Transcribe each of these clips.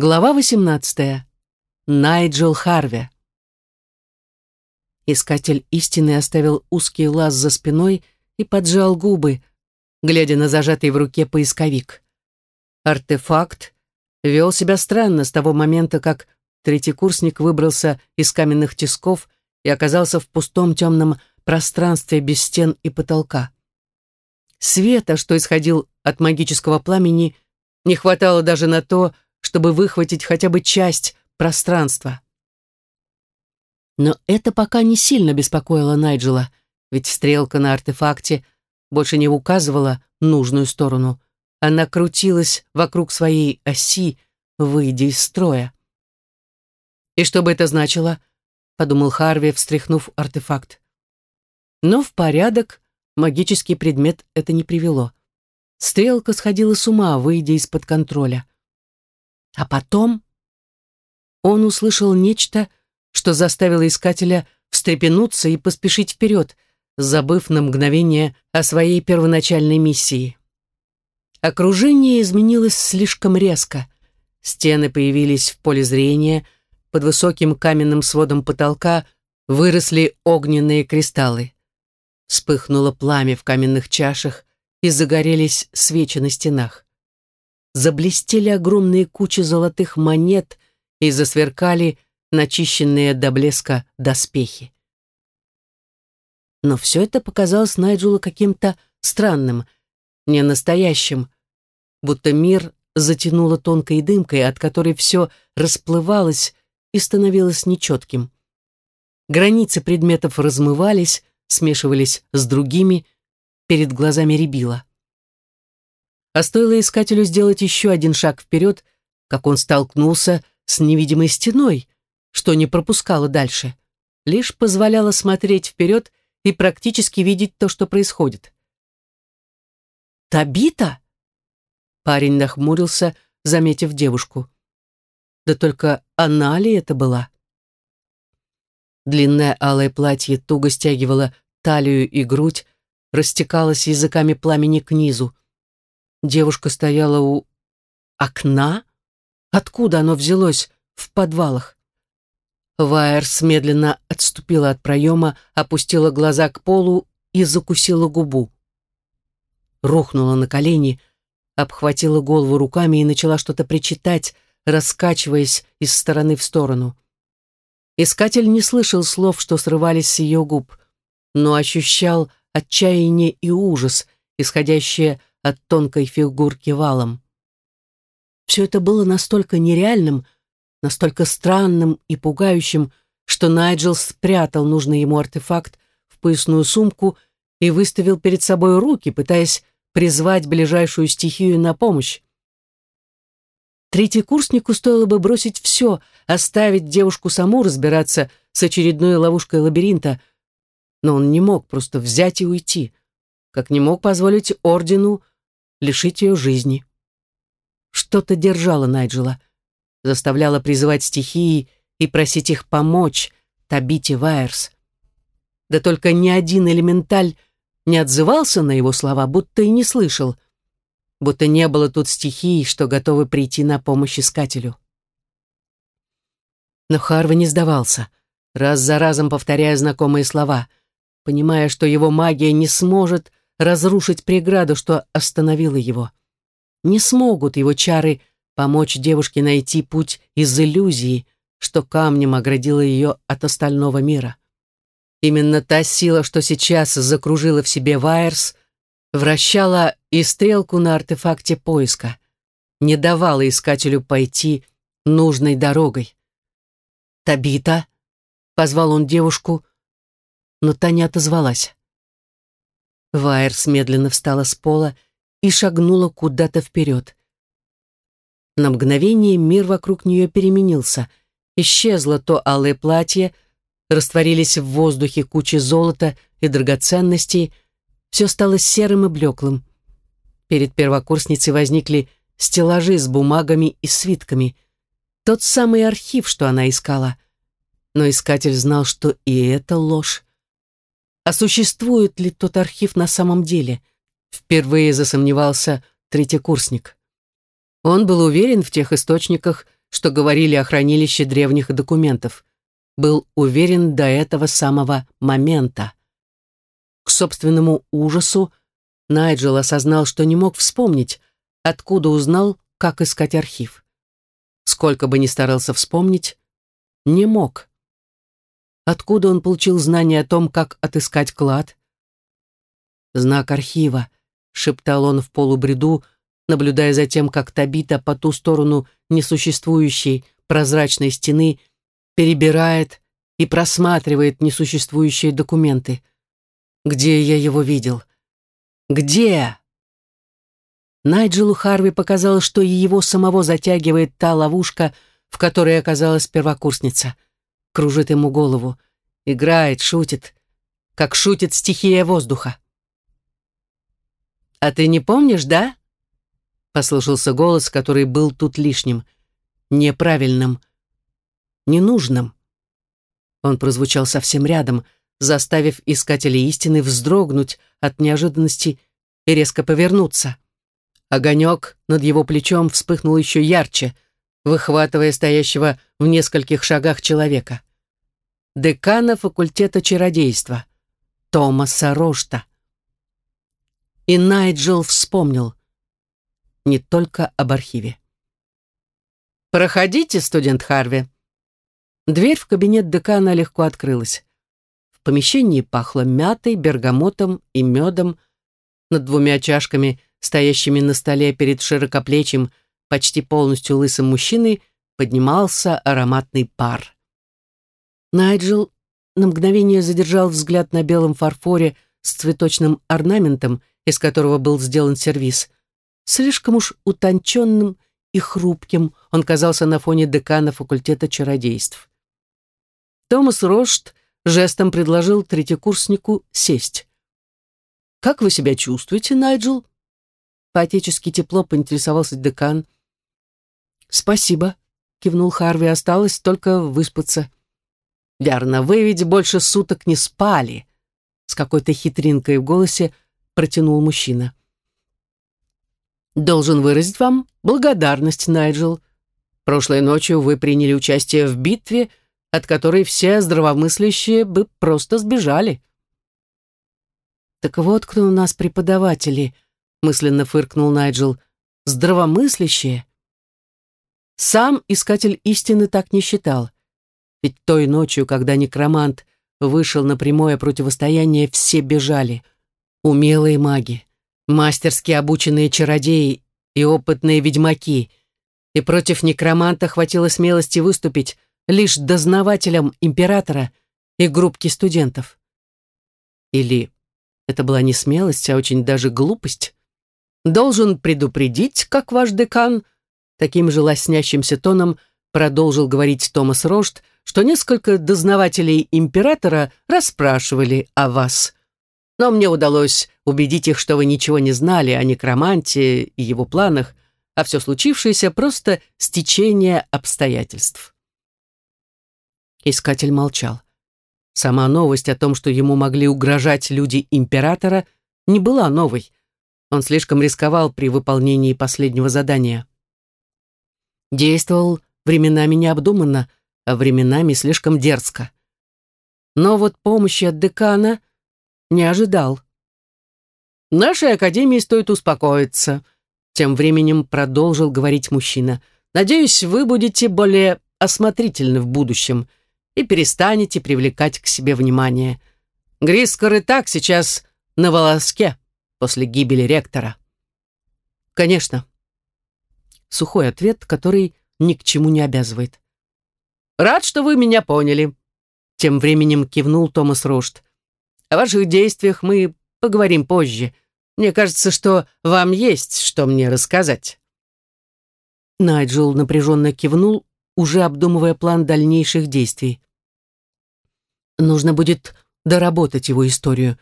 Глава 18. Найджел Харви. Искатель истины оставил узкий лаз за спиной и поджал губы, глядя на зажатый в руке поисковик. Артефакт вел себя странно с того момента, как третий курсник выбрался из каменных тисков и оказался в пустом темном пространстве без стен и потолка. Света, что исходил от магического пламени, не хватало даже на то, чтобы выхватить хотя бы часть пространства. Но это пока не сильно беспокоило Найджела, ведь стрелка на артефакте больше не указывала нужную сторону. Она крутилась вокруг своей оси, выйдя из строя. «И что бы это значило?» — подумал Харви, встряхнув артефакт. Но в порядок магический предмет это не привело. Стрелка сходила с ума, выйдя из-под контроля. А потом он услышал нечто, что заставило искателя встрепенуться и поспешить вперед, забыв на мгновение о своей первоначальной миссии. Окружение изменилось слишком резко. Стены появились в поле зрения, под высоким каменным сводом потолка выросли огненные кристаллы. Вспыхнуло пламя в каменных чашах и загорелись свечи на стенах заблестели огромные кучи золотых монет и засверкали начищенные до блеска доспехи. Но все это показалось Найджелу каким-то странным, не настоящим, будто мир затянуло тонкой дымкой, от которой все расплывалось и становилось нечетким. Границы предметов размывались, смешивались с другими, перед глазами рябило. А стоило искателю сделать еще один шаг вперед, как он столкнулся с невидимой стеной, что не пропускало дальше, лишь позволяло смотреть вперед и практически видеть то, что происходит. «Табита?» Парень нахмурился, заметив девушку. Да только она ли это была? Длинное алое платье туго стягивало талию и грудь, растекалось языками пламени к низу. Девушка стояла у окна? Откуда оно взялось в подвалах? Вайерс медленно отступила от проема, опустила глаза к полу и закусила губу. Рухнула на колени, обхватила голову руками и начала что-то причитать, раскачиваясь из стороны в сторону. Искатель не слышал слов, что срывались с ее губ, но ощущал отчаяние и ужас, исходящее от тонкой фигурки валом. Все это было настолько нереальным, настолько странным и пугающим, что Найджел спрятал нужный ему артефакт в поясную сумку и выставил перед собой руки, пытаясь призвать ближайшую стихию на помощь. Третьекурснику стоило бы бросить все, оставить девушку саму разбираться с очередной ловушкой лабиринта, но он не мог просто взять и уйти, как не мог позволить Ордену лишить ее жизни. Что-то держало Найджела, заставляло призывать стихии и просить их помочь Табите Вайерс. Да только ни один элементаль не отзывался на его слова, будто и не слышал, будто не было тут стихий, что готовы прийти на помощь искателю. Но Харви не сдавался, раз за разом повторяя знакомые слова, понимая, что его магия не сможет разрушить преграду, что остановила его. Не смогут его чары помочь девушке найти путь из иллюзии, что камнем оградила ее от остального мира. Именно та сила, что сейчас закружила в себе Вайерс, вращала и стрелку на артефакте поиска, не давала искателю пойти нужной дорогой. «Табита!» — позвал он девушку, но та не отозвалась. Вайерс медленно встала с пола и шагнула куда-то вперед. На мгновение мир вокруг нее переменился. Исчезло то алое платье, растворились в воздухе кучи золота и драгоценностей, все стало серым и блеклым. Перед первокурсницей возникли стеллажи с бумагами и свитками. Тот самый архив, что она искала. Но искатель знал, что и это ложь. А существует ли тот архив на самом деле? Впервые засомневался третьекурсник. Он был уверен в тех источниках, что говорили о хранилище древних документов. Был уверен до этого самого момента. К собственному ужасу Найджел осознал, что не мог вспомнить, откуда узнал, как искать архив. Сколько бы ни старался вспомнить, не мог. Откуда он получил знание о том, как отыскать клад? «Знак архива», — шептал он в полубреду, наблюдая за тем, как Табита по ту сторону несуществующей прозрачной стены перебирает и просматривает несуществующие документы. Где я его видел? Где? Найджелу Харви показалось, что и его самого затягивает та ловушка, в которой оказалась первокурсница. Кружит ему голову. Играет, шутит, как шутит стихия воздуха. «А ты не помнишь, да?» Послышался голос, который был тут лишним, неправильным, ненужным. Он прозвучал совсем рядом, заставив искателей истины вздрогнуть от неожиданности и резко повернуться. Огонек над его плечом вспыхнул еще ярче, выхватывая стоящего в нескольких шагах человека. Декана факультета чародейства, Томаса Рошта. И Найджел вспомнил не только об архиве. «Проходите, студент Харви». Дверь в кабинет декана легко открылась. В помещении пахло мятой, бергамотом и медом. Над двумя чашками, стоящими на столе перед широкоплечим, почти полностью лысым мужчиной, поднимался ароматный пар. Найджел на мгновение задержал взгляд на белом фарфоре с цветочным орнаментом, из которого был сделан сервиз. Слишком уж утонченным и хрупким он казался на фоне декана факультета чародейств. Томас Рошт жестом предложил третьекурснику сесть. «Как вы себя чувствуете, Найджел?» Поотечески тепло поинтересовался декан. «Спасибо», — кивнул Харви, — «осталось только выспаться». «Верно, вы ведь больше суток не спали», — с какой-то хитринкой в голосе протянул мужчина. Должен выразить вам благодарность, Найджел. Прошлой ночью вы приняли участие в битве, от которой все здравомыслящие бы просто сбежали. Так вот кто у нас преподаватели, мысленно фыркнул Найджел. Здравомыслящие? Сам искатель истины так не считал. Ведь той ночью, когда некромант вышел на прямое противостояние, все бежали. Умелые маги, мастерски обученные чародеи и опытные ведьмаки, и против некроманта хватило смелости выступить лишь дознавателям императора и группки студентов. Или это была не смелость, а очень даже глупость? Должен предупредить, как ваш декан, таким же лоснящимся тоном продолжил говорить Томас Рошт, что несколько дознавателей императора расспрашивали о вас но мне удалось убедить их, что вы ничего не знали о некроманте и его планах, а все случившееся просто стечение обстоятельств. Искатель молчал. Сама новость о том, что ему могли угрожать люди императора, не была новой. Он слишком рисковал при выполнении последнего задания. Действовал временами необдуманно, а временами слишком дерзко. Но вот помощи от декана не ожидал. «Нашей академии стоит успокоиться», — тем временем продолжил говорить мужчина. «Надеюсь, вы будете более осмотрительны в будущем и перестанете привлекать к себе внимание. Грискор и так сейчас на волоске после гибели ректора». «Конечно». Сухой ответ, который ни к чему не обязывает. «Рад, что вы меня поняли», — тем временем кивнул Томас Рошт. О ваших действиях мы поговорим позже. Мне кажется, что вам есть что мне рассказать». Найджел напряженно кивнул, уже обдумывая план дальнейших действий. Нужно будет доработать его историю,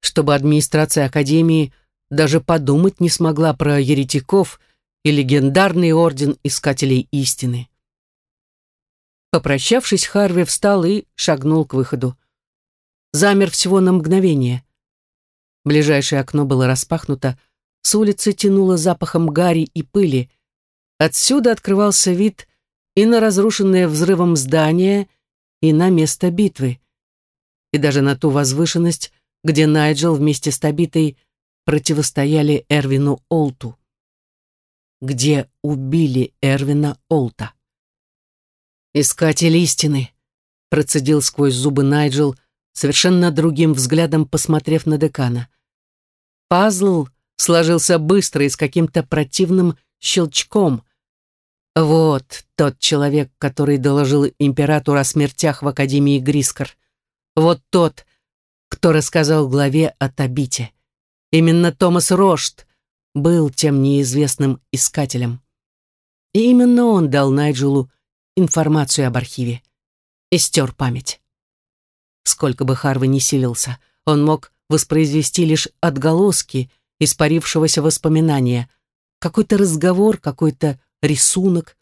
чтобы администрация Академии даже подумать не смогла про еретиков и легендарный орден Искателей Истины. Попрощавшись, Харви встал и шагнул к выходу замер всего на мгновение. Ближайшее окно было распахнуто, с улицы тянуло запахом гари и пыли. Отсюда открывался вид и на разрушенное взрывом здание, и на место битвы, и даже на ту возвышенность, где Найджел вместе с Табитой противостояли Эрвину Олту. Где убили Эрвина Олта. «Искатель истины», — процедил сквозь зубы Найджел, совершенно другим взглядом посмотрев на декана. Пазл сложился быстро и с каким-то противным щелчком. Вот тот человек, который доложил императору о смертях в Академии Грискор. Вот тот, кто рассказал главе о Табите. Именно Томас Рошт был тем неизвестным искателем. И именно он дал Найджелу информацию об архиве и стер память. Сколько бы Харви ни силился, он мог воспроизвести лишь отголоски испарившегося воспоминания, какой-то разговор, какой-то рисунок,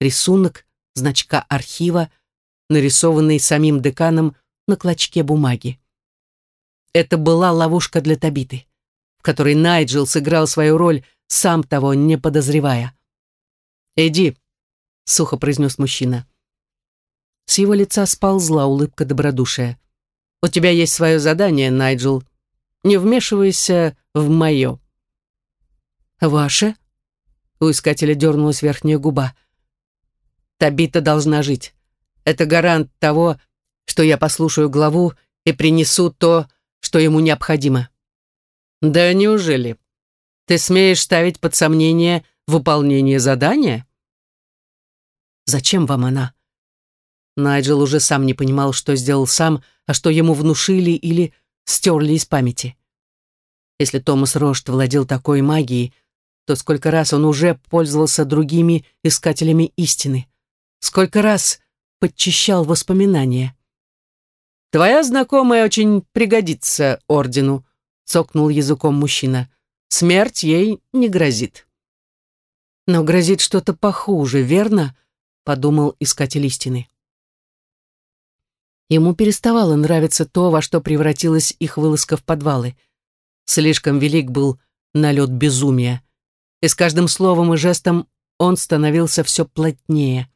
рисунок значка архива, нарисованный самим деканом на клочке бумаги. Это была ловушка для Табиты, в которой Найджел сыграл свою роль, сам того не подозревая. «Иди», — сухо произнес мужчина. С его лица сползла улыбка добродушия. «У тебя есть свое задание, Найджел. Не вмешивайся в мое». «Ваше?» У искателя дернулась верхняя губа. «Табита должна жить. Это гарант того, что я послушаю главу и принесу то, что ему необходимо». «Да неужели? Ты смеешь ставить под сомнение выполнение задания?» «Зачем вам она?» Найджел уже сам не понимал, что сделал сам, а что ему внушили или стерли из памяти. Если Томас Рошт владел такой магией, то сколько раз он уже пользовался другими искателями истины. Сколько раз подчищал воспоминания. «Твоя знакомая очень пригодится ордену», — цокнул языком мужчина. «Смерть ей не грозит». «Но грозит что-то похуже, верно?» — подумал искатель истины. Ему переставало нравиться то, во что превратилась их вылазка в подвалы. Слишком велик был налет безумия и с каждым словом и жестом он становился все плотнее.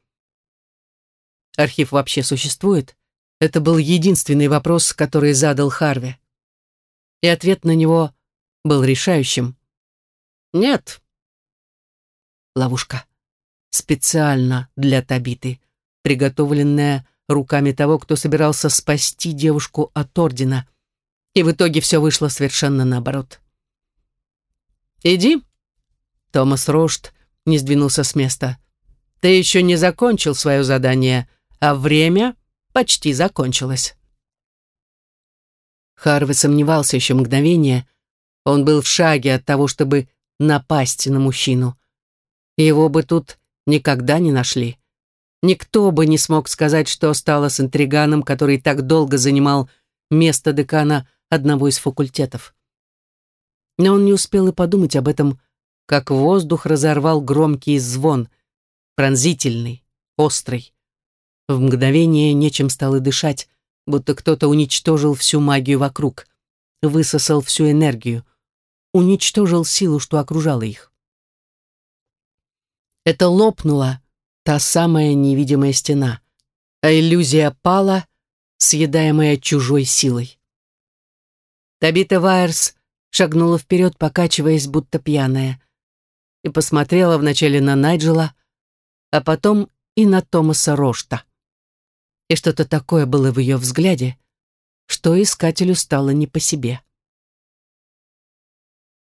Архив вообще существует? Это был единственный вопрос, который задал Харви. И ответ на него был решающим. Нет. Ловушка. Специально для Табиты, приготовленная руками того, кто собирался спасти девушку от Ордена. И в итоге все вышло совершенно наоборот. «Иди», Томас Рошт не сдвинулся с места. «Ты еще не закончил свое задание, а время почти закончилось». Харви сомневался еще мгновение. Он был в шаге от того, чтобы напасть на мужчину. Его бы тут никогда не нашли. Никто бы не смог сказать, что стало с интриганом, который так долго занимал место декана одного из факультетов. Но он не успел и подумать об этом, как воздух разорвал громкий звон, пронзительный, острый. В мгновение нечем стало дышать, будто кто-то уничтожил всю магию вокруг, высосал всю энергию, уничтожил силу, что окружала их. Это лопнула та самая невидимая стена, а иллюзия пала, съедаемая чужой силой. Табита Вайерс шагнула вперед, покачиваясь, будто пьяная и посмотрела вначале на Найджела, а потом и на Томаса Рошта. И что-то такое было в ее взгляде, что искателю стало не по себе.